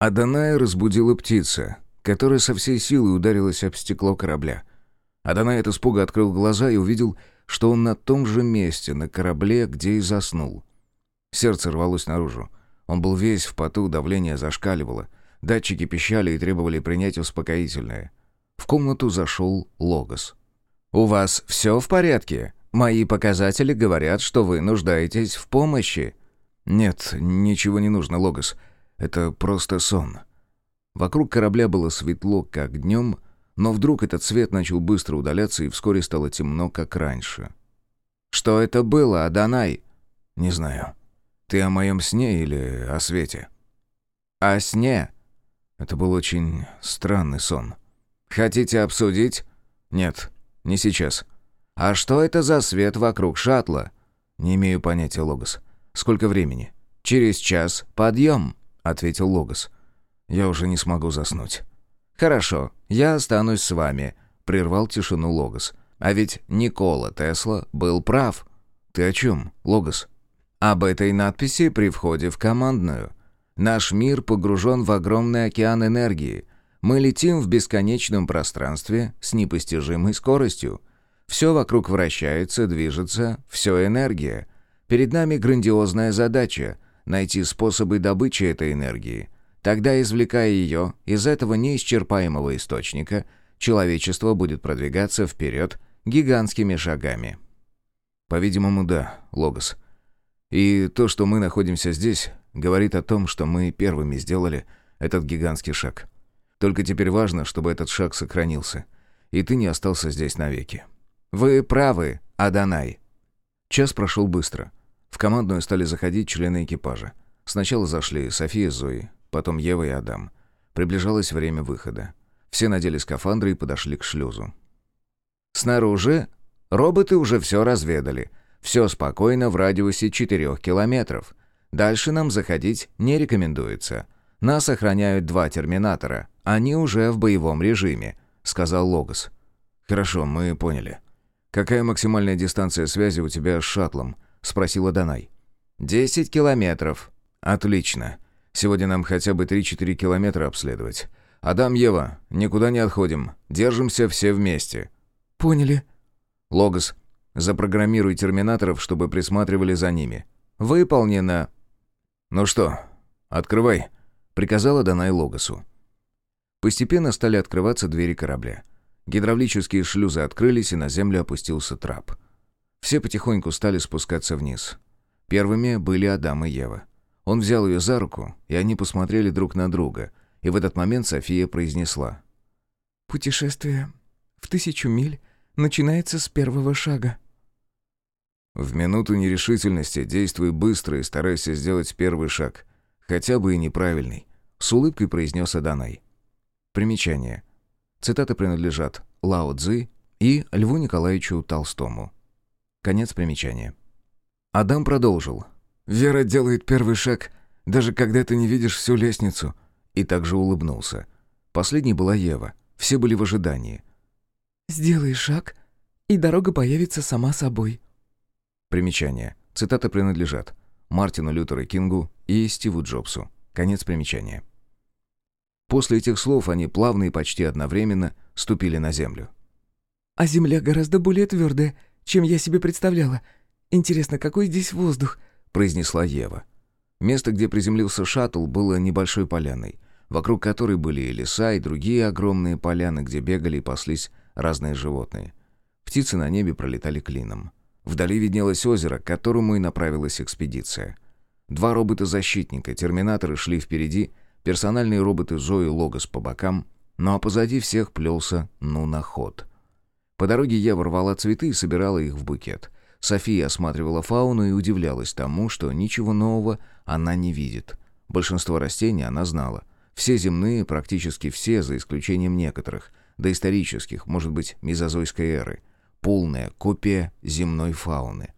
Адоная разбудила птица, которая со всей силы ударилась об стекло корабля. Адонай от испуга открыл глаза и увидел, что он на том же месте, на корабле, где и заснул. Сердце рвалось наружу. Он был весь в поту, давление зашкаливало. Датчики пищали и требовали принять успокоительное. В комнату зашел Логос. «У вас все в порядке? Мои показатели говорят, что вы нуждаетесь в помощи». «Нет, ничего не нужно, Логос. Это просто сон». Вокруг корабля было светло, как днем, но вдруг этот свет начал быстро удаляться, и вскоре стало темно, как раньше. «Что это было, Адонай?» «Не знаю. Ты о моем сне или о свете?» «О сне?» Это был очень странный сон. «Хотите обсудить?» «Нет, не сейчас». «А что это за свет вокруг шаттла?» «Не имею понятия, Логос. Сколько времени?» «Через час подъем», — ответил Логос. Я уже не смогу заснуть. «Хорошо, я останусь с вами», — прервал тишину Логос. «А ведь Никола Тесла был прав». «Ты о чем, Логос?» «Об этой надписи при входе в командную. Наш мир погружен в огромный океан энергии. Мы летим в бесконечном пространстве с непостижимой скоростью. Все вокруг вращается, движется, все энергия. Перед нами грандиозная задача — найти способы добычи этой энергии — Тогда, извлекая ее из этого неисчерпаемого источника, человечество будет продвигаться вперед гигантскими шагами. По-видимому, да, Логос. И то, что мы находимся здесь, говорит о том, что мы первыми сделали этот гигантский шаг. Только теперь важно, чтобы этот шаг сохранился, и ты не остался здесь навеки. Вы правы, Адонай. Час прошел быстро. В командную стали заходить члены экипажа. Сначала зашли София с Зоей, потом Ева и Адам. Приближалось время выхода. Все надели скафандры и подошли к шлюзу. «Снаружи роботы уже все разведали. Все спокойно в радиусе четырех километров. Дальше нам заходить не рекомендуется. Нас охраняют два терминатора. Они уже в боевом режиме», — сказал Логос. «Хорошо, мы поняли. Какая максимальная дистанция связи у тебя с шаттлом?» — спросила Данай. «Десять километров». «Отлично. Сегодня нам хотя бы 3-4 километра обследовать. Адам, Ева, никуда не отходим. Держимся все вместе». «Поняли». «Логос, запрограммируй терминаторов, чтобы присматривали за ними». «Выполнено». «Ну что, открывай», — приказала Данай Логосу. Постепенно стали открываться двери корабля. Гидравлические шлюзы открылись, и на землю опустился трап. Все потихоньку стали спускаться вниз. Первыми были Адам и Ева. Он взял ее за руку, и они посмотрели друг на друга. И в этот момент София произнесла. «Путешествие в тысячу миль начинается с первого шага». В минуту нерешительности действуй быстро и старайся сделать первый шаг, хотя бы и неправильный, с улыбкой произнес Аданай. Примечание. Цитаты принадлежат Лао Цзы и Льву Николаевичу Толстому. Конец примечания. Адам продолжил. Вера делает первый шаг, даже когда ты не видишь всю лестницу». И также улыбнулся. Последней была Ева. Все были в ожидании. «Сделай шаг, и дорога появится сама собой». Примечание. Цитаты принадлежат Мартину Лютеру Кингу и Стиву Джобсу. Конец примечания. После этих слов они плавно и почти одновременно ступили на землю. «А земля гораздо более твердая, чем я себе представляла. Интересно, какой здесь воздух?» — произнесла Ева. Место, где приземлился шаттл, было небольшой поляной, вокруг которой были и леса, и другие огромные поляны, где бегали и паслись разные животные. Птицы на небе пролетали клином. Вдали виднелось озеро, к которому и направилась экспедиция. Два робота-защитника, терминаторы шли впереди, персональные роботы Зои Логос по бокам, ну а позади всех плелся ну на ход. По дороге Ева рвала цветы и собирала их в букет — София осматривала фауну и удивлялась тому, что ничего нового она не видит. Большинство растений она знала. Все земные, практически все, за исключением некоторых, доисторических, может быть, мезозойской эры. Полная копия земной фауны.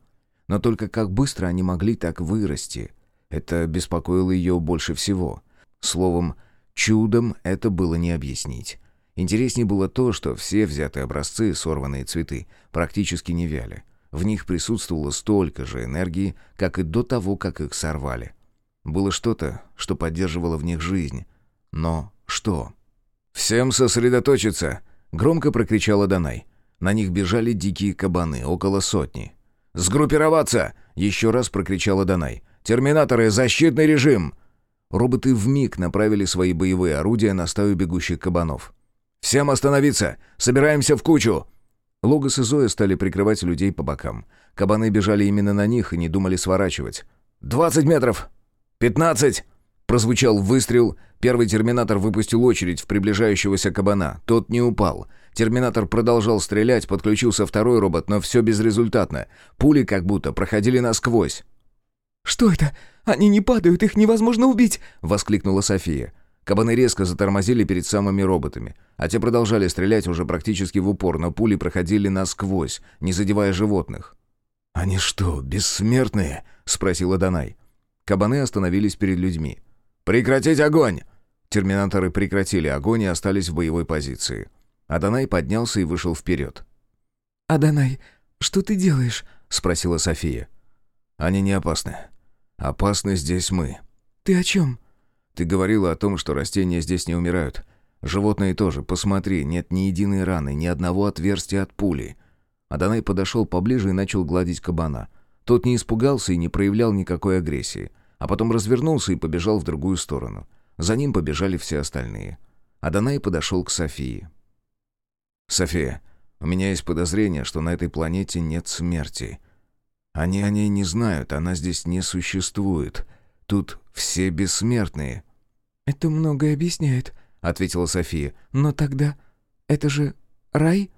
Но только как быстро они могли так вырасти? Это беспокоило ее больше всего. Словом, чудом это было не объяснить. Интереснее было то, что все взятые образцы, сорванные цветы, практически не вяли. В них присутствовало столько же энергии, как и до того, как их сорвали. Было что-то, что поддерживало в них жизнь. Но что? «Всем сосредоточиться!» — громко прокричала Данай. На них бежали дикие кабаны, около сотни. «Сгруппироваться!» — еще раз прокричала Данай. «Терминаторы, защитный режим!» Роботы вмиг направили свои боевые орудия на стаю бегущих кабанов. «Всем остановиться! Собираемся в кучу!» Логос и Зоя стали прикрывать людей по бокам. Кабаны бежали именно на них и не думали сворачивать. «Двадцать метров! Пятнадцать!» Прозвучал выстрел. Первый терминатор выпустил очередь в приближающегося кабана. Тот не упал. Терминатор продолжал стрелять, подключился второй робот, но все безрезультатно. Пули как будто проходили насквозь. «Что это? Они не падают, их невозможно убить!» — воскликнула София. Кабаны резко затормозили перед самыми роботами, а те продолжали стрелять уже практически в упор, но пули проходили насквозь, не задевая животных. «Они что, бессмертные?» — спросила Данай. Кабаны остановились перед людьми. «Прекратить огонь!» Терминаторы прекратили огонь и остались в боевой позиции. Адонай поднялся и вышел вперед. «Адонай, что ты делаешь?» — спросила София. «Они не опасны. Опасны здесь мы». «Ты о чем?» «Ты говорила о том, что растения здесь не умирают. Животные тоже. Посмотри, нет ни единой раны, ни одного отверстия от пули». Адонай подошел поближе и начал гладить кабана. Тот не испугался и не проявлял никакой агрессии, а потом развернулся и побежал в другую сторону. За ним побежали все остальные. Адонай подошел к Софии. «София, у меня есть подозрение, что на этой планете нет смерти. Они о ней не знают, она здесь не существует. Тут все бессмертные». «Это многое объясняет», — ответила София. «Но тогда это же рай?»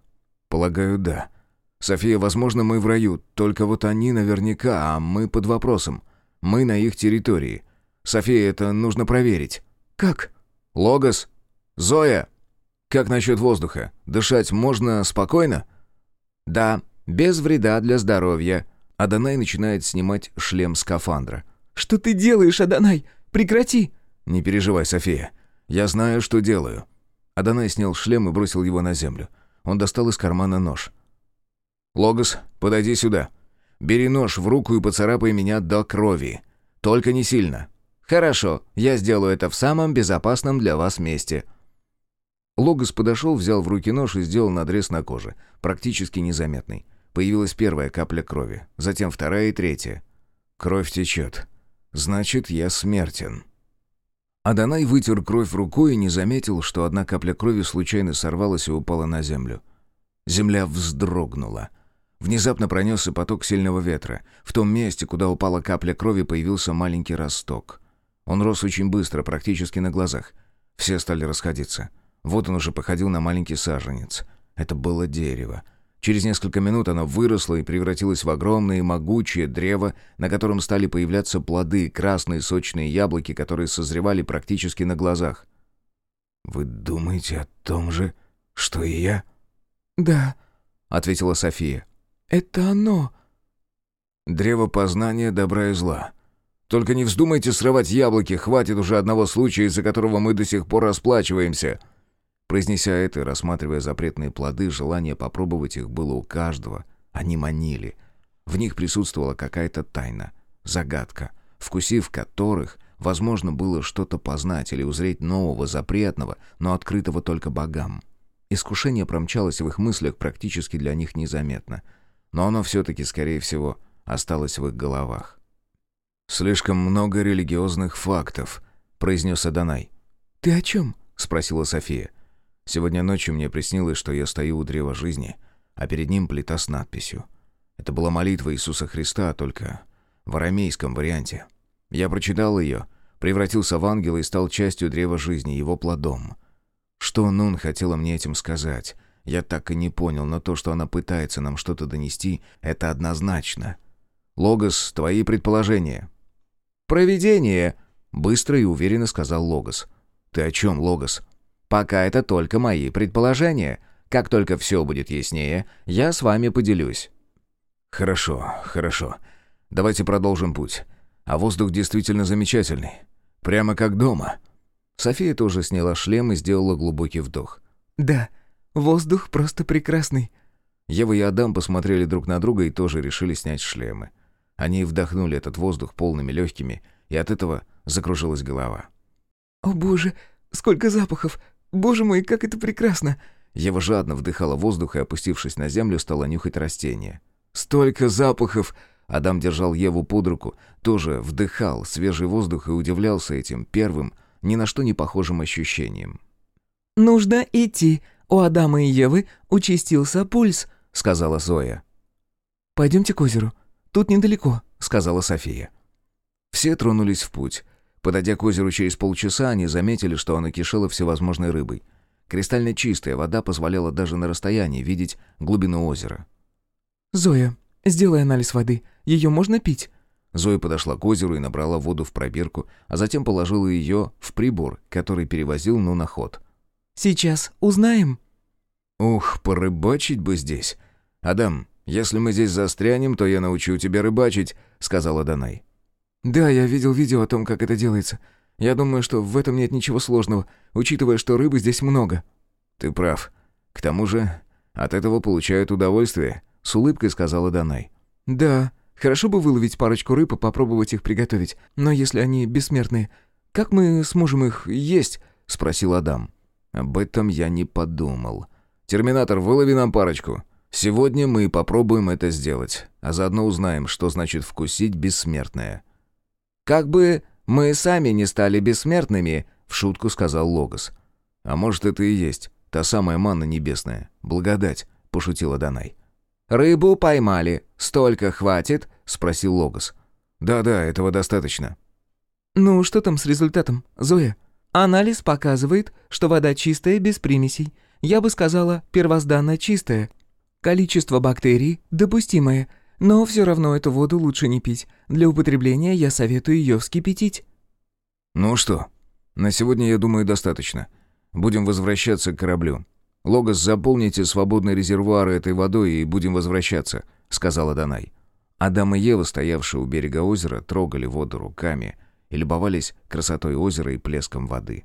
«Полагаю, да. София, возможно, мы в раю, только вот они наверняка, а мы под вопросом. Мы на их территории. София, это нужно проверить». «Как?» «Логос? Зоя?» «Как насчет воздуха? Дышать можно спокойно?» «Да, без вреда для здоровья». Адонай начинает снимать шлем скафандра. «Что ты делаешь, Адонай? Прекрати!» «Не переживай, София. Я знаю, что делаю». Адонай снял шлем и бросил его на землю. Он достал из кармана нож. «Логос, подойди сюда. Бери нож в руку и поцарапай меня до крови. Только не сильно». «Хорошо, я сделаю это в самом безопасном для вас месте», Логос подошел, взял в руки нож и сделал надрез на коже, практически незаметный. Появилась первая капля крови, затем вторая и третья. Кровь течет. Значит, я смертен. Адонай вытер кровь рукой и не заметил, что одна капля крови случайно сорвалась и упала на землю. Земля вздрогнула. Внезапно пронесся поток сильного ветра. В том месте, куда упала капля крови, появился маленький росток. Он рос очень быстро, практически на глазах. Все стали расходиться. Вот он уже походил на маленький саженец. Это было дерево. Через несколько минут оно выросло и превратилось в огромное и могучее древо, на котором стали появляться плоды, красные сочные яблоки, которые созревали практически на глазах. «Вы думаете о том же, что и я?» «Да», — ответила София. «Это оно». «Древо познания добра и зла. Только не вздумайте срывать яблоки, хватит уже одного случая, из-за которого мы до сих пор расплачиваемся». Произнеся это и рассматривая запретные плоды, желание попробовать их было у каждого. Они манили. В них присутствовала какая-то тайна, загадка, вкусив которых, возможно, было что-то познать или узреть нового, запретного, но открытого только богам. Искушение промчалось в их мыслях практически для них незаметно. Но оно все-таки, скорее всего, осталось в их головах. «Слишком много религиозных фактов», — произнес Адонай. «Ты о чем?» — спросила София. Сегодня ночью мне приснилось, что я стою у древа жизни, а перед ним плита с надписью. Это была молитва Иисуса Христа, только в арамейском варианте. Я прочитал ее, превратился в ангела и стал частью древа жизни, его плодом. Что Нун хотела мне этим сказать, я так и не понял, но то, что она пытается нам что-то донести, это однозначно. Логос, твои предположения. «Провидение», — быстро и уверенно сказал Логос. «Ты о чем, Логос?» Пока это только мои предположения. Как только все будет яснее, я с вами поделюсь». «Хорошо, хорошо. Давайте продолжим путь. А воздух действительно замечательный. Прямо как дома». София тоже сняла шлем и сделала глубокий вдох. «Да, воздух просто прекрасный». Ева и Адам посмотрели друг на друга и тоже решили снять шлемы. Они вдохнули этот воздух полными легкими, и от этого закружилась голова. «О боже, сколько запахов! Боже мой, как это прекрасно!» Ева жадно вдыхала воздух и, опустившись на землю, стала нюхать растения. «Столько запахов!» Адам держал Еву под руку, тоже вдыхал свежий воздух и удивлялся этим первым, ни на что не похожим ощущением. «Нужно идти. У Адама и Евы участился пульс», — сказала Зоя. «Пойдемте к озеру. Тут недалеко», — сказала София. Все тронулись в путь. Подойдя к озеру через полчаса, они заметили, что оно кишело всевозможной рыбой. Кристально чистая вода позволяла даже на расстоянии видеть глубину озера. «Зоя, сделай анализ воды. Ее можно пить?» Зоя подошла к озеру и набрала воду в пробирку, а затем положила ее в прибор, который перевозил ну на ход. «Сейчас узнаем». «Ух, порыбачить бы здесь. Адам, если мы здесь застрянем, то я научу тебя рыбачить», — сказала Данай. «Да, я видел видео о том, как это делается. Я думаю, что в этом нет ничего сложного, учитывая, что рыбы здесь много». «Ты прав. К тому же от этого получают удовольствие», — с улыбкой сказала Данай. «Да, хорошо бы выловить парочку рыб и попробовать их приготовить. Но если они бессмертные, как мы сможем их есть?» — спросил Адам. «Об этом я не подумал. Терминатор, вылови нам парочку. Сегодня мы попробуем это сделать, а заодно узнаем, что значит вкусить бессмертное». «Как бы мы сами не стали бессмертными», — в шутку сказал Логос. «А может, это и есть та самая манна небесная, благодать», — пошутила Данай. «Рыбу поймали. Столько хватит?» — спросил Логос. «Да-да, этого достаточно». «Ну, что там с результатом, Зоя?» «Анализ показывает, что вода чистая, без примесей. Я бы сказала, первозданно чистая. Количество бактерий допустимое, но все равно эту воду лучше не пить. Для употребления я советую ее вскипятить». «Ну что, на сегодня, я думаю, достаточно. Будем возвращаться к кораблю. «Логос, заполните свободные резервуары этой водой и будем возвращаться», — сказала Данай. Адам и Ева, стоявшие у берега озера, трогали воду руками и любовались красотой озера и плеском воды.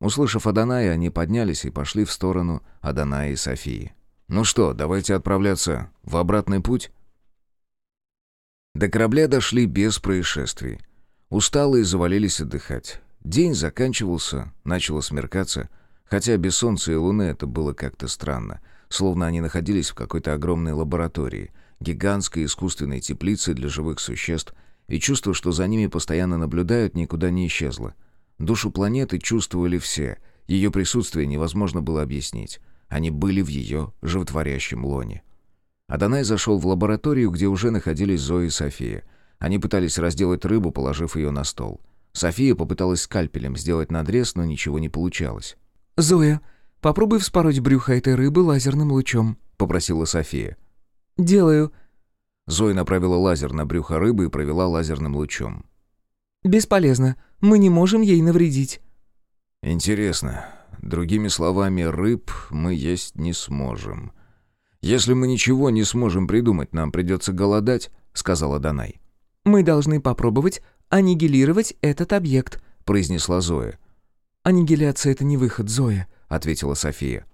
Услышав Аданая, они поднялись и пошли в сторону Аданая и Софии. «Ну что, давайте отправляться в обратный путь?» До корабля дошли без происшествий. Усталые завалились отдыхать. День заканчивался, начало смеркаться — Хотя без солнца и луны это было как-то странно, словно они находились в какой-то огромной лаборатории, гигантской искусственной теплице для живых существ, и чувство, что за ними постоянно наблюдают, никуда не исчезло. Душу планеты чувствовали все, ее присутствие невозможно было объяснить. Они были в ее животворящем лоне. Адонай зашел в лабораторию, где уже находились Зоя и София. Они пытались разделать рыбу, положив ее на стол. София попыталась скальпелем сделать надрез, но ничего не получалось. «Зоя, попробуй вспороть брюхо этой рыбы лазерным лучом», — попросила София. «Делаю». Зоя направила лазер на брюхо рыбы и провела лазерным лучом. «Бесполезно. Мы не можем ей навредить». «Интересно. Другими словами, рыб мы есть не сможем. Если мы ничего не сможем придумать, нам придется голодать», — сказала Данай. «Мы должны попробовать аннигилировать этот объект», — произнесла Зоя. «Аннигиляция — это не выход, Зоя», — ответила София.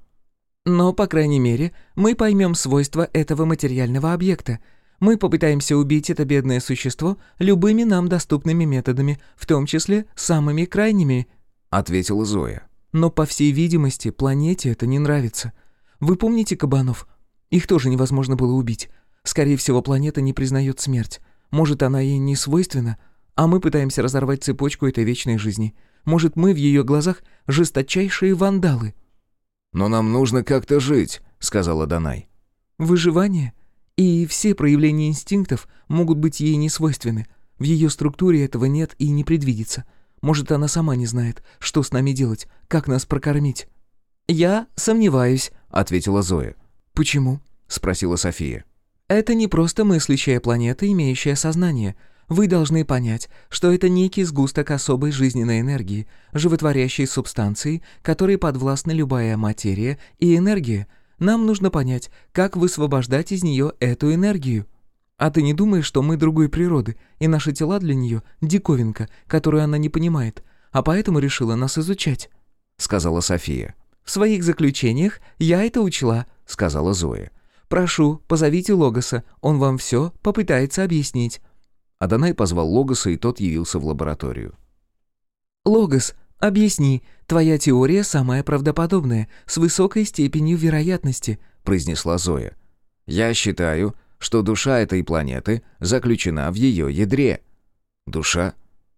«Но, по крайней мере, мы поймем свойства этого материального объекта. Мы попытаемся убить это бедное существо любыми нам доступными методами, в том числе самыми крайними», — ответила Зоя. «Но, по всей видимости, планете это не нравится. Вы помните кабанов? Их тоже невозможно было убить. Скорее всего, планета не признает смерть. Может, она ей не свойственна, а мы пытаемся разорвать цепочку этой вечной жизни. Может, мы в ее глазах жесточайшие вандалы?» «Но нам нужно как-то жить», — сказала Данай. «Выживание и все проявления инстинктов могут быть ей не свойственны. В ее структуре этого нет и не предвидится. Может, она сама не знает, что с нами делать, как нас прокормить». «Я сомневаюсь», — ответила Зоя. «Почему?» — спросила София. «Это не просто мыслящая планета, имеющая сознание. Вы должны понять, что это некий сгусток особой жизненной энергии, животворящей субстанции, которой подвластна любая материя и энергия. Нам нужно понять, как высвобождать из нее эту энергию. А ты не думаешь, что мы другой природы, и наши тела для нее — диковинка, которую она не понимает, а поэтому решила нас изучать?» — сказала София. «В своих заключениях я это учла», — сказала Зоя. «Прошу, позовите Логоса, он вам все попытается объяснить». Адонай позвал Логоса, и тот явился в лабораторию. «Логос, объясни, твоя теория самая правдоподобная, с высокой степенью вероятности», — произнесла Зоя. «Я считаю, что душа этой планеты заключена в ее ядре». «Душа?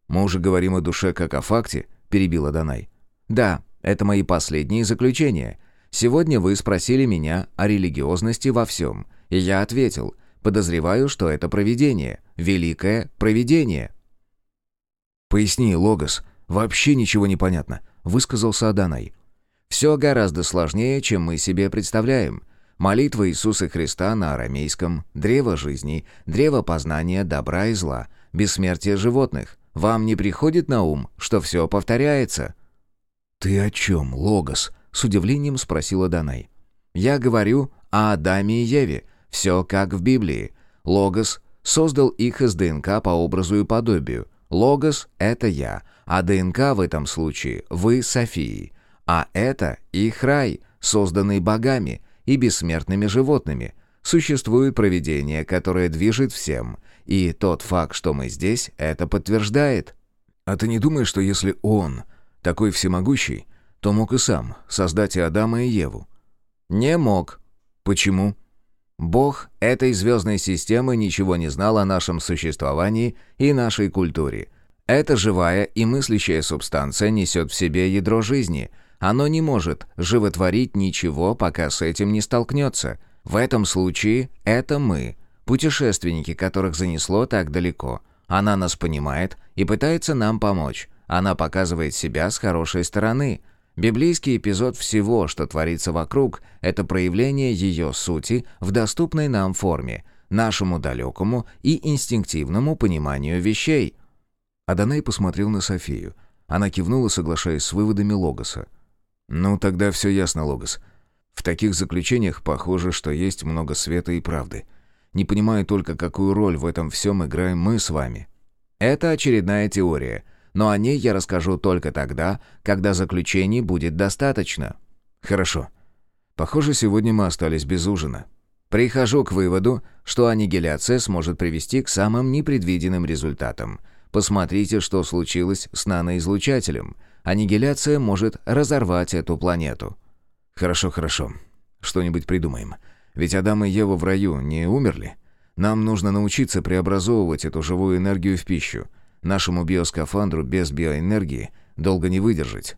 Мы уже говорим о душе как о факте», — перебила Данай. «Да, это мои последние заключения. Сегодня вы спросили меня о религиозности во всем, и я ответил, подозреваю, что это провидение, великое провидение». «Поясни, Логос, вообще ничего не понятно», — высказался Аданай. «Все гораздо сложнее, чем мы себе представляем. Молитва Иисуса Христа на арамейском, древо жизни, древо познания добра и зла, бессмертие животных. Вам не приходит на ум, что все повторяется?» «Ты о чем, Логос?» — с удивлением спросила Данай. «Я говорю о Адаме и Еве. Все как в Библии. Логос создал их из ДНК по образу и подобию. Логос — это я, а ДНК в этом случае — вы, Софии. А это их рай, созданный богами и бессмертными животными. Существует провидение, которое движет всем, и тот факт, что мы здесь, это подтверждает». «А ты не думаешь, что если он такой всемогущий, то мог и сам создать и Адама, и Еву. Не мог. Почему? Бог этой звездной системы ничего не знал о нашем существовании и нашей культуре. Эта живая и мыслящая субстанция несет в себе ядро жизни. Оно не может животворить ничего, пока с этим не столкнется. В этом случае это мы, путешественники, которых занесло так далеко. Она нас понимает и пытается нам помочь. Она показывает себя с хорошей стороны. Библейский эпизод всего, что творится вокруг, это проявление ее сути в доступной нам форме, нашему далекому и инстинктивному пониманию вещей. Адонай посмотрел на Софию. Она кивнула, соглашаясь с выводами Логоса. «Ну, тогда все ясно, Логос. В таких заключениях похоже, что есть много света и правды. Не понимаю только, какую роль в этом всем играем мы с вами». «Это очередная теория», но о ней я расскажу только тогда, когда заключений будет достаточно». «Хорошо. Похоже, сегодня мы остались без ужина. Прихожу к выводу, что аннигиляция сможет привести к самым непредвиденным результатам. Посмотрите, что случилось с наноизлучателем. Аннигиляция может разорвать эту планету». «Хорошо, хорошо. Что-нибудь придумаем. Ведь Адам и Ева в раю не умерли. Нам нужно научиться преобразовывать эту живую энергию в пищу. Нашему биоскафандру без биоэнергии долго не выдержать.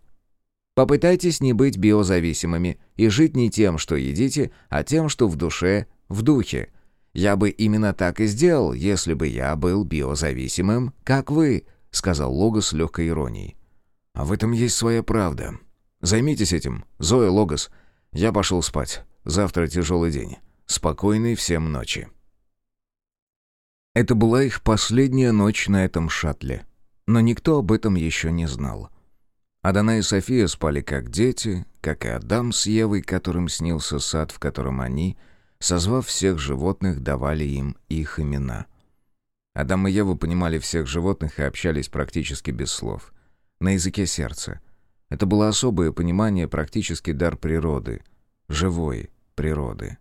Попытайтесь не быть биозависимыми и жить не тем, что едите, а тем, что в душе, в духе. Я бы именно так и сделал, если бы я был биозависимым, как вы, сказал Логос с легкой иронией. А в этом есть своя правда. Займитесь этим, Зоя Логос. Я пошел спать. Завтра тяжелый день. Спокойной всем ночи. Это была их последняя ночь на этом шаттле. Но никто об этом еще не знал. Адана и София спали как дети, как и Адам с Евой, которым снился сад, в котором они, созвав всех животных, давали им их имена. Адам и Ева понимали всех животных и общались практически без слов. На языке сердца. Это было особое понимание, практически дар природы, живой природы.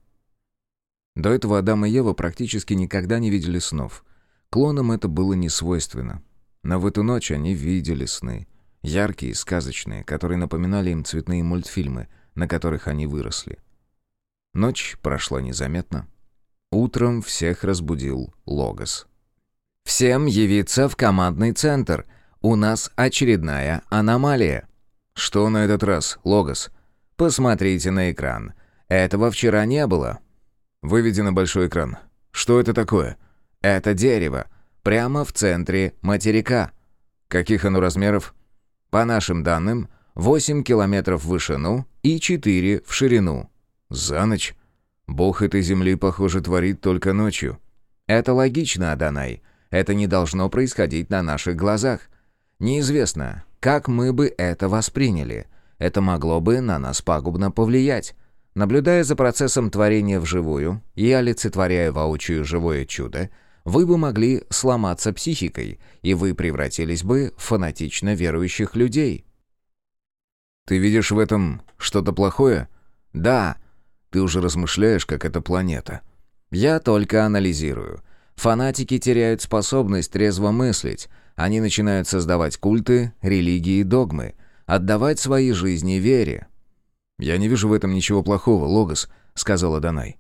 До этого Адам и Ева практически никогда не видели снов. Клонам это было не свойственно. Но в эту ночь они видели сны. Яркие, сказочные, которые напоминали им цветные мультфильмы, на которых они выросли. Ночь прошла незаметно. Утром всех разбудил Логос. «Всем явиться в командный центр. У нас очередная аномалия». «Что на этот раз, Логос?» «Посмотрите на экран. Этого вчера не было. Выведи на большой экран. Что это такое? Это дерево. Прямо в центре материка. Каких оно размеров? По нашим данным, 8 километров в вышину и 4 в ширину. За ночь? Бог этой земли, похоже, творит только ночью. Это логично, Адонай. Это не должно происходить на наших глазах. Неизвестно, как мы бы это восприняли. Это могло бы на нас пагубно повлиять. Наблюдая за процессом творения вживую и олицетворяя воочию живое чудо, вы бы могли сломаться психикой, и вы превратились бы в фанатично верующих людей. Ты видишь в этом что-то плохое? Да. Ты уже размышляешь, как эта планета. Я только анализирую. Фанатики теряют способность трезво мыслить. Они начинают создавать культы, религии и догмы. отдавать свои жизни вере. «Я не вижу в этом ничего плохого, Логос», — сказала Данай.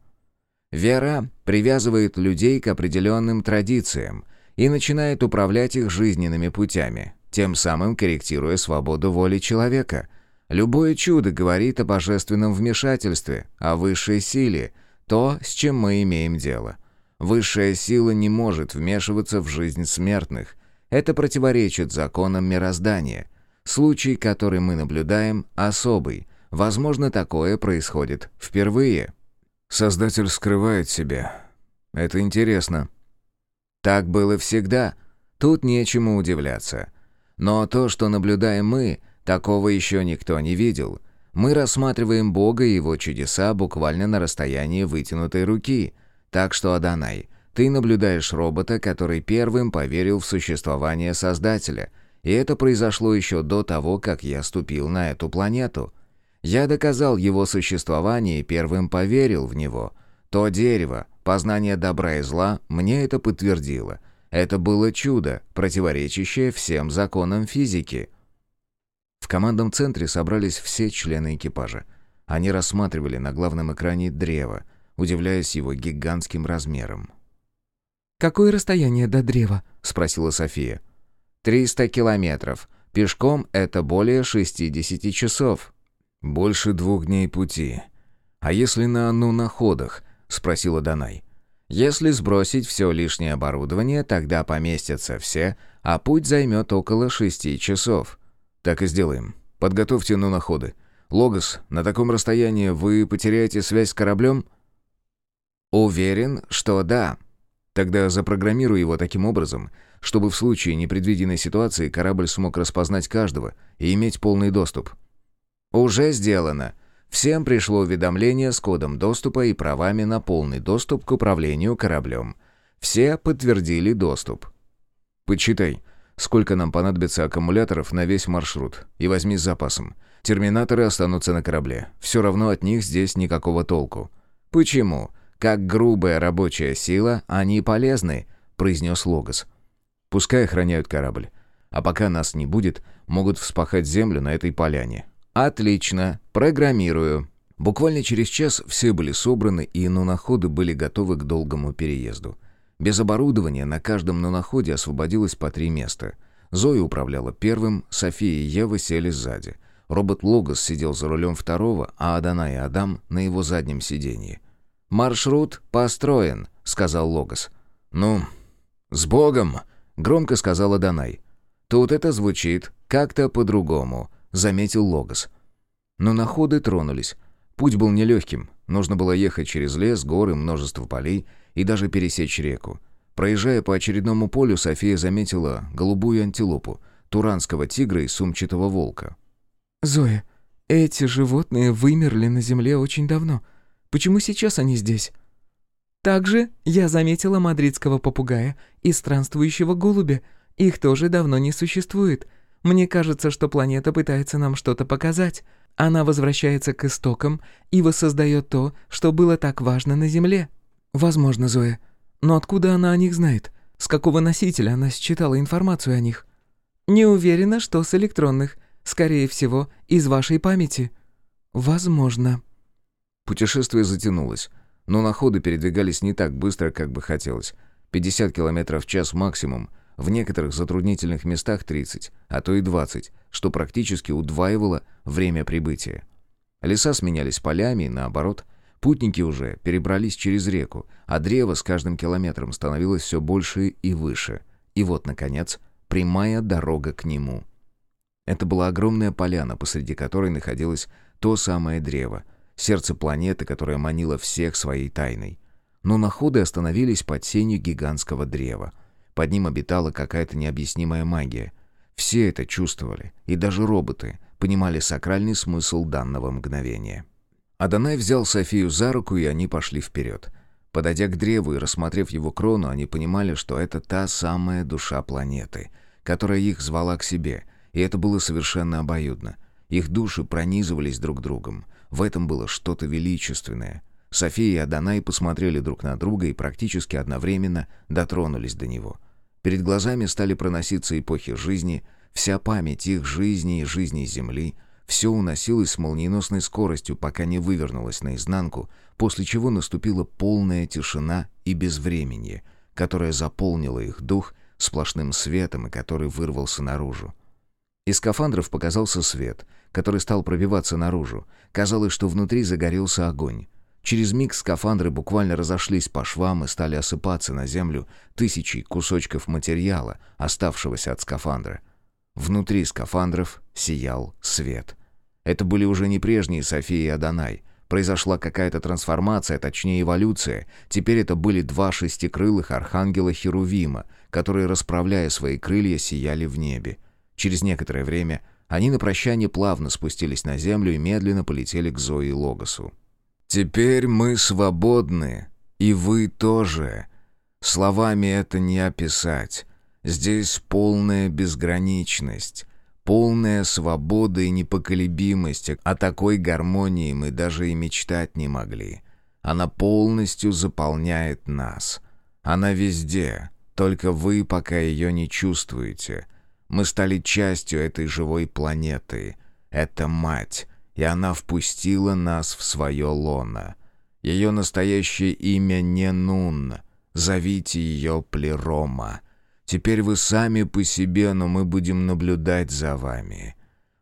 Вера привязывает людей к определенным традициям и начинает управлять их жизненными путями, тем самым корректируя свободу воли человека. Любое чудо говорит о божественном вмешательстве, о высшей силе, то, с чем мы имеем дело. Высшая сила не может вмешиваться в жизнь смертных. Это противоречит законам мироздания. Случай, который мы наблюдаем, особый. Возможно, такое происходит впервые. Создатель скрывает себя. Это интересно. Так было всегда. Тут нечему удивляться. Но то, что наблюдаем мы, такого еще никто не видел. Мы рассматриваем Бога и Его чудеса буквально на расстоянии вытянутой руки. Так что, Адонай, ты наблюдаешь робота, который первым поверил в существование Создателя. И это произошло еще до того, как я ступил на эту планету. Я доказал его существование и первым поверил в него. То дерево, познание добра и зла, мне это подтвердило. Это было чудо, противоречащее всем законам физики. В командном центре собрались все члены экипажа. Они рассматривали на главном экране древо, удивляясь его гигантским размерам. «Какое расстояние до древа?» — спросила София. «Триста километров. Пешком это более шестидесяти часов». «Больше двух дней пути. А если на находах? спросила Данай. «Если сбросить все лишнее оборудование, тогда поместятся все, а путь займет около шести часов». «Так и сделаем. Подготовьте находы. Логос, на таком расстоянии вы потеряете связь с кораблем?» «Уверен, что да». «Тогда запрограммируй его таким образом, чтобы в случае непредвиденной ситуации корабль смог распознать каждого и иметь полный доступ». «Уже сделано. Всем пришло уведомление с кодом доступа и правами на полный доступ к управлению кораблем. Все подтвердили доступ». «Подсчитай, сколько нам понадобится аккумуляторов на весь маршрут, и возьми с запасом. Терминаторы останутся на корабле. Все равно от них здесь никакого толку». «Почему? Как грубая рабочая сила, они полезны», — произнес Логос. «Пускай охраняют корабль. А пока нас не будет, могут вспахать землю на этой поляне. «Отлично. Программирую». Буквально через час все были собраны, и нуноходы были готовы к долгому переезду. Без оборудования на каждом нуноходе освободилось по три места. Зоя управляла первым, София и Ева сели сзади. Робот Логос сидел за рулем второго, а Адана и Адам на его заднем сиденье. «Маршрут построен», — сказал Логос. «Ну, с Богом!» — громко сказала Данай. «Тут это звучит как-то по-другому», — заметил Логос. Но находы тронулись. Путь был нелегким. Нужно было ехать через лес, горы, множество полей и даже пересечь реку. Проезжая по очередному полю, София заметила голубую антилопу, туранского тигра и сумчатого волка. «Зоя, эти животные вымерли на земле очень давно. Почему сейчас они здесь?» «Также я заметила мадридского попугая и странствующего голубя. Их тоже давно не существует. Мне кажется, что планета пытается нам что-то показать. Она возвращается к истокам и воссоздает то, что было так важно на Земле. Возможно, Зоя. Но откуда она о них знает? С какого носителя она считала информацию о них? Не уверена, что с электронных. Скорее всего, из вашей памяти. Возможно. Путешествие затянулось, но находы передвигались не так быстро, как бы хотелось. 50 км в час максимум — в некоторых затруднительных местах 30, а то и 20, что практически удваивало время прибытия. Леса сменялись полями и наоборот. Путники уже перебрались через реку, а древо с каждым километром становилось все больше и выше. И вот, наконец, прямая дорога к нему. Это была огромная поляна, посреди которой находилось то самое древо, сердце планеты, которое манило всех своей тайной. Но находы остановились под сенью гигантского древа — под ним обитала какая-то необъяснимая магия. Все это чувствовали, и даже роботы понимали сакральный смысл данного мгновения. Адонай взял Софию за руку, и они пошли вперед. Подойдя к древу и рассмотрев его крону, они понимали, что это та самая душа планеты, которая их звала к себе, и это было совершенно обоюдно. Их души пронизывались друг другом. В этом было что-то величественное. София и Адонай посмотрели друг на друга и практически одновременно дотронулись до него. Перед глазами стали проноситься эпохи жизни, Вся память их жизни и жизни Земли — все уносилось с молниеносной скоростью, пока не вывернулось наизнанку, после чего наступила полная тишина и безвременье, которое заполнило их дух сплошным светом и который вырвался наружу. Из скафандров показался свет, который стал пробиваться наружу. Казалось, что внутри загорелся огонь. Через миг скафандры буквально разошлись по швам и стали осыпаться на землю тысячи кусочков материала, оставшегося от скафандра. Внутри скафандров сиял свет. Это были уже не прежние София и Адонай. Произошла какая-то трансформация, точнее эволюция. Теперь это были два шестикрылых архангела Херувима, которые, расправляя свои крылья, сияли в небе. Через некоторое время они на прощание плавно спустились на землю и медленно полетели к Зои и Логосу. «Теперь мы свободны, и вы тоже. Словами это не описать. Здесь полная безграничность полная свобода и непоколебимость, о такой гармонии мы даже и мечтать не могли. Она полностью заполняет нас. Она везде, только вы пока ее не чувствуете. Мы стали частью этой живой планеты. Это мать, и она впустила нас в свое лоно. Ее настоящее имя не Нун. Зовите ее Плерома. Теперь вы сами по себе, но мы будем наблюдать за вами.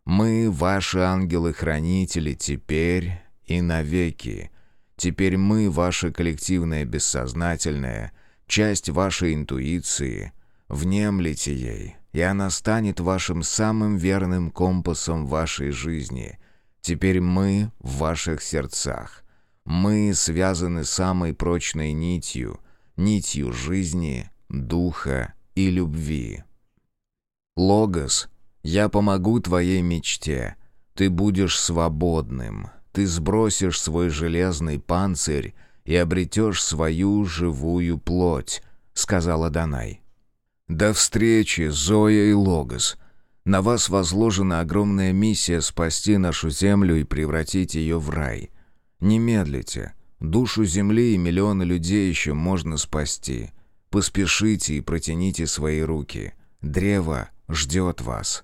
Мы, ваши ангелы-хранители, теперь и навеки. Теперь мы, ваше коллективное бессознательное, часть вашей интуиции. Внемлите ей, и она станет вашим самым верным компасом вашей жизни. Теперь мы в ваших сердцах. Мы связаны самой прочной нитью, нитью жизни, духа и любви. Логос, я помогу твоей мечте. Ты будешь свободным. Ты сбросишь свой железный панцирь и обретешь свою живую плоть», — сказала Данай. «До встречи, Зоя и Логос. На вас возложена огромная миссия спасти нашу землю и превратить ее в рай. Не медлите. Душу земли и миллионы людей еще можно спасти. Поспешите и протяните свои руки. Древо ждет вас».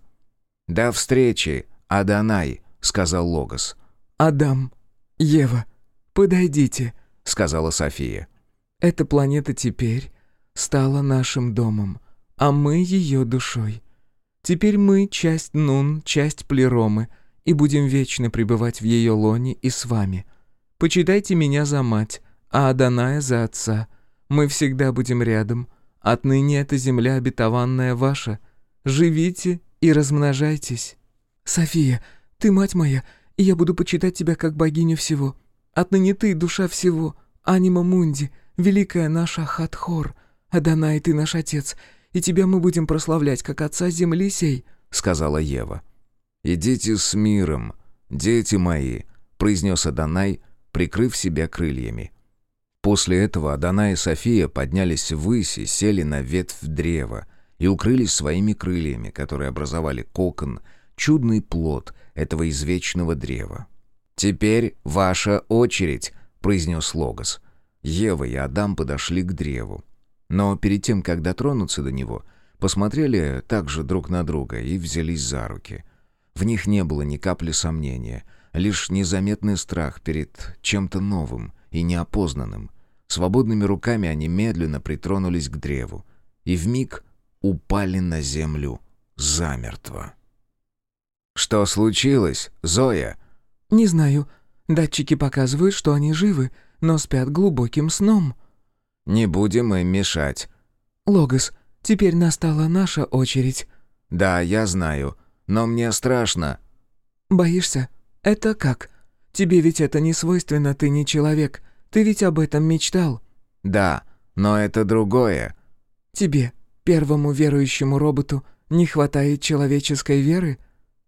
«До встречи, Адонай», — сказал Логос. «Адам, Ева, подойдите», — сказала София. «Эта планета теперь стала нашим домом, а мы ее душой. Теперь мы часть Нун, часть Плеромы, и будем вечно пребывать в ее лоне и с вами. Почитайте меня за мать, а Аданая за отца, мы всегда будем рядом. Отныне эта земля обетованная ваша. Живите и размножайтесь. София, ты мать моя, и я буду почитать тебя как богиню всего. Отныне ты душа всего, анима мунди, великая наша Хатхор. Адонай, ты наш отец, и тебя мы будем прославлять как отца земли сей», — сказала Ева. «Идите с миром, дети мои», — произнес Адонай, прикрыв себя крыльями. После этого Адана и София поднялись ввысь и сели на ветвь древа и укрылись своими крыльями, которые образовали кокон, чудный плод этого извечного древа. «Теперь ваша очередь», — произнес Логос. Ева и Адам подошли к древу. Но перед тем, как дотронуться до него, посмотрели также друг на друга и взялись за руки. В них не было ни капли сомнения, лишь незаметный страх перед чем-то новым и неопознанным. Свободными руками они медленно притронулись к древу и вмиг упали на землю замертво. «Что случилось, Зоя?» «Не знаю. Датчики показывают, что они живы, но спят глубоким сном». «Не будем им мешать». «Логос, теперь настала наша очередь». «Да, я знаю, но мне страшно». «Боишься? Это как? Тебе ведь это не свойственно, ты не человек. Ты ведь об этом мечтал?» «Да, но это другое». «Тебе, первому верующему роботу, не хватает человеческой веры?»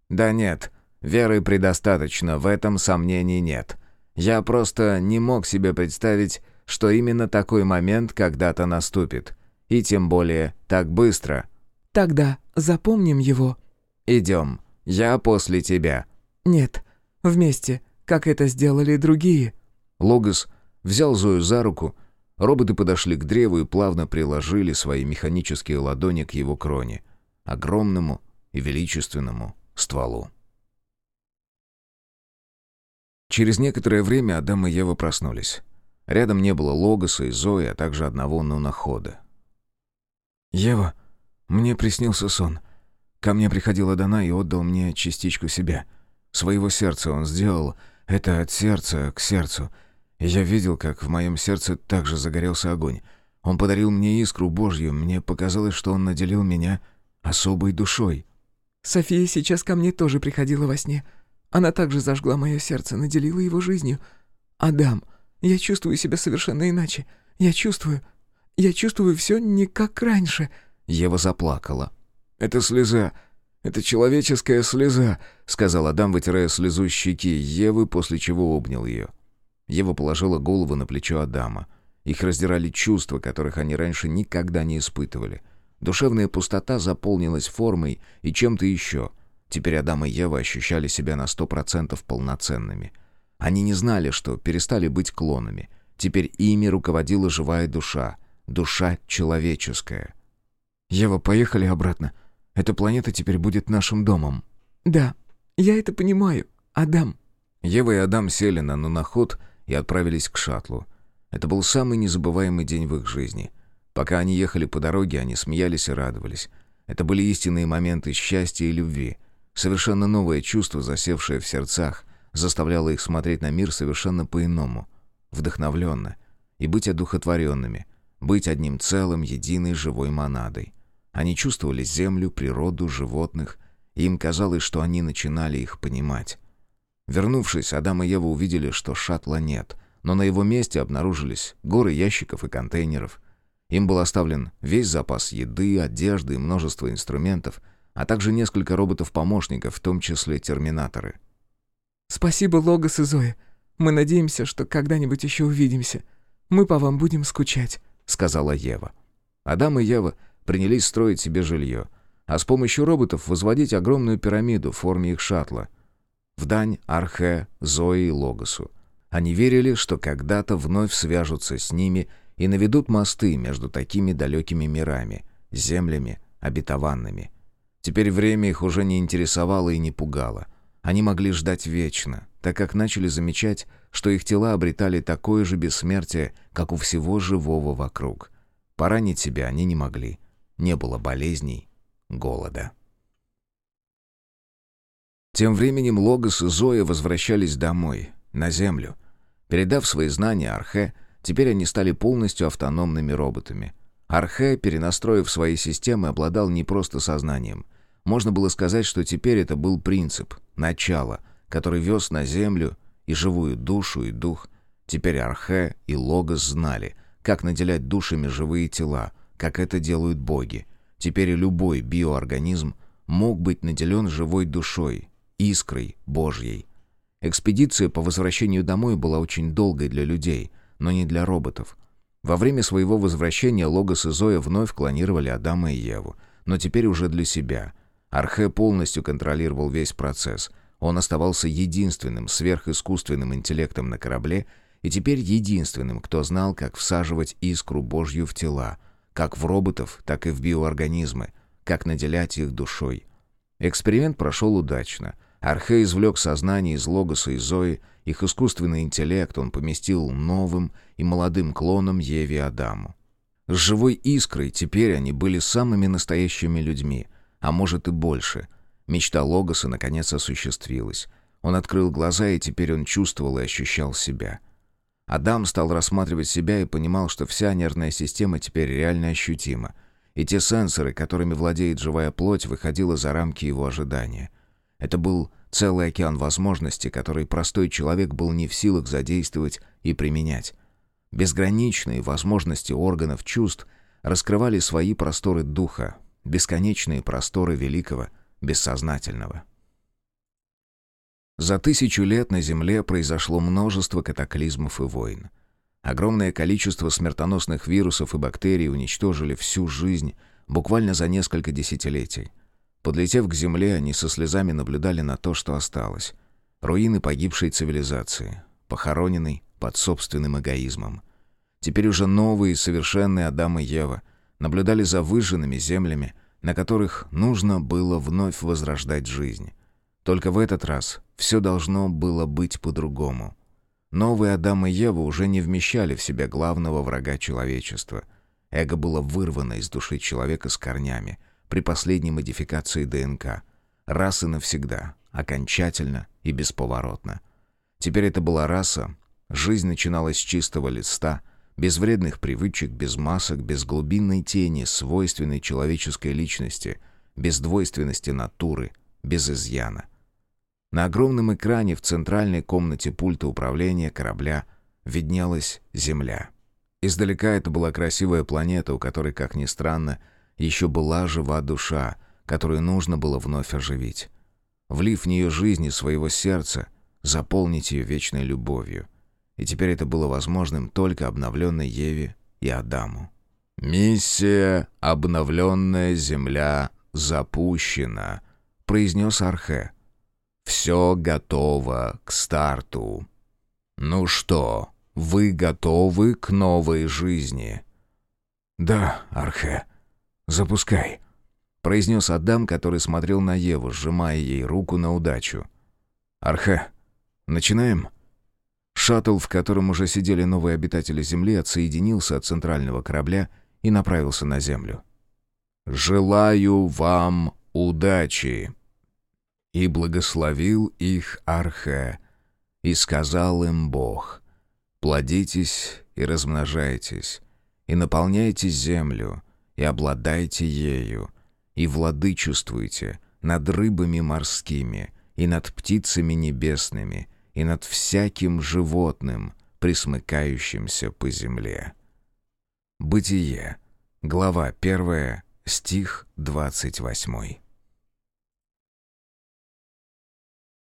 «Да нет, веры предостаточно, в этом сомнений нет. Я просто не мог себе представить, что именно такой момент когда-то наступит. И тем более так быстро». «Тогда запомним его». «Идем, я после тебя». «Нет, вместе, как это сделали другие». Логос взял Зою за руку. Роботы подошли к древу и плавно приложили свои механические ладони к его кроне. Огромному и величественному стволу. Через некоторое время Адам и Ева проснулись. Рядом не было Логоса и Зои, а также одного нунахода. «Ева, мне приснился сон. Ко мне приходил Адана и отдал мне частичку себя. Своего сердца он сделал. Это от сердца к сердцу. Я видел, как в моем сердце также загорелся огонь. Он подарил мне искру Божью. Мне показалось, что он наделил меня особой душой». «София сейчас ко мне тоже приходила во сне. Она также зажгла мое сердце, наделила его жизнью. Адам, я чувствую себя совершенно иначе. Я чувствую... Я чувствую все не как раньше». Ева заплакала. «Это слеза. Это человеческая слеза», — сказал Адам, вытирая слезу щеки Евы, после чего обнял ее. Ева положила голову на плечо Адама. Их раздирали чувства, которых они раньше никогда не испытывали. Душевная пустота заполнилась формой и чем-то еще. Теперь Адам и Ева ощущали себя на сто процентов полноценными — они не знали, что перестали быть клонами. Теперь ими руководила живая душа, душа человеческая. «Ева, поехали обратно. Эта планета теперь будет нашим домом». «Да, я это понимаю. Адам». Ева и Адам сели на нуноход и отправились к шаттлу. Это был самый незабываемый день в их жизни. Пока они ехали по дороге, они смеялись и радовались. Это были истинные моменты счастья и любви. Совершенно новое чувство, засевшее в сердцах, заставляло их смотреть на мир совершенно по-иному, вдохновленно, и быть одухотворенными, быть одним целым, единой живой монадой. Они чувствовали землю, природу, животных, и им казалось, что они начинали их понимать. Вернувшись, Адам и Ева увидели, что шаттла нет, но на его месте обнаружились горы ящиков и контейнеров. Им был оставлен весь запас еды, одежды и множество инструментов, а также несколько роботов-помощников, в том числе терминаторы — «Спасибо, Логос и Зоя. Мы надеемся, что когда-нибудь еще увидимся. Мы по вам будем скучать», — сказала Ева. Адам и Ева принялись строить себе жилье, а с помощью роботов возводить огромную пирамиду в форме их шаттла. В дань Архе, Зои и Логосу. Они верили, что когда-то вновь свяжутся с ними и наведут мосты между такими далекими мирами, землями, обетованными. Теперь время их уже не интересовало и не пугало — они могли ждать вечно, так как начали замечать, что их тела обретали такое же бессмертие, как у всего живого вокруг. Поранить себя они не могли. Не было болезней, голода. Тем временем Логос и Зоя возвращались домой, на Землю. Передав свои знания Архе, теперь они стали полностью автономными роботами. Архе, перенастроив свои системы, обладал не просто сознанием — можно было сказать, что теперь это был принцип, начало, который вез на землю и живую душу, и дух. Теперь Архе и Логос знали, как наделять душами живые тела, как это делают боги. Теперь любой биоорганизм мог быть наделен живой душой, искрой Божьей. Экспедиция по возвращению домой была очень долгой для людей, но не для роботов. Во время своего возвращения Логос и Зоя вновь клонировали Адама и Еву, но теперь уже для себя — Архе полностью контролировал весь процесс. Он оставался единственным сверхискусственным интеллектом на корабле и теперь единственным, кто знал, как всаживать искру Божью в тела, как в роботов, так и в биоорганизмы, как наделять их душой. Эксперимент прошел удачно. Архе извлек сознание из Логоса и Зои, их искусственный интеллект он поместил новым и молодым клоном Еве Адаму. С живой искрой теперь они были самыми настоящими людьми — а может и больше. Мечта Логоса наконец осуществилась. Он открыл глаза, и теперь он чувствовал и ощущал себя. Адам стал рассматривать себя и понимал, что вся нервная система теперь реально ощутима. И те сенсоры, которыми владеет живая плоть, выходила за рамки его ожидания. Это был целый океан возможностей, который простой человек был не в силах задействовать и применять. Безграничные возможности органов чувств раскрывали свои просторы духа, бесконечные просторы великого, бессознательного. За тысячу лет на Земле произошло множество катаклизмов и войн. Огромное количество смертоносных вирусов и бактерий уничтожили всю жизнь буквально за несколько десятилетий. Подлетев к Земле, они со слезами наблюдали на то, что осталось. Руины погибшей цивилизации, похороненной под собственным эгоизмом. Теперь уже новые, совершенные Адам и Ева наблюдали за выжженными землями, на которых нужно было вновь возрождать жизнь. Только в этот раз все должно было быть по-другому. Новые Адам и Ева уже не вмещали в себя главного врага человечества. Эго было вырвано из души человека с корнями при последней модификации ДНК. Раз и навсегда, окончательно и бесповоротно. Теперь это была раса, жизнь начиналась с чистого листа, без вредных привычек, без масок, без глубинной тени, свойственной человеческой личности, без двойственности натуры, без изъяна. На огромном экране в центральной комнате пульта управления корабля виднелась Земля. Издалека это была красивая планета, у которой, как ни странно, еще была жива душа, которую нужно было вновь оживить. Влив в нее жизни своего сердца, заполнить ее вечной любовью. И теперь это было возможным только обновленной Еве и Адаму. «Миссия «Обновленная Земля» запущена», — произнес Архе. «Все готово к старту». «Ну что, вы готовы к новой жизни?» «Да, Архе, запускай», — произнес Адам, который смотрел на Еву, сжимая ей руку на удачу. «Архе, начинаем?» Шаттл, в котором уже сидели новые обитатели Земли, отсоединился от центрального корабля и направился на Землю. «Желаю вам удачи!» И благословил их Архе, и сказал им Бог, «Плодитесь и размножайтесь, и наполняйте землю, и обладайте ею, и владычествуйте над рыбами морскими, и над птицами небесными, и над всяким животным, присмыкающимся по земле». Бытие, глава 1, стих 28.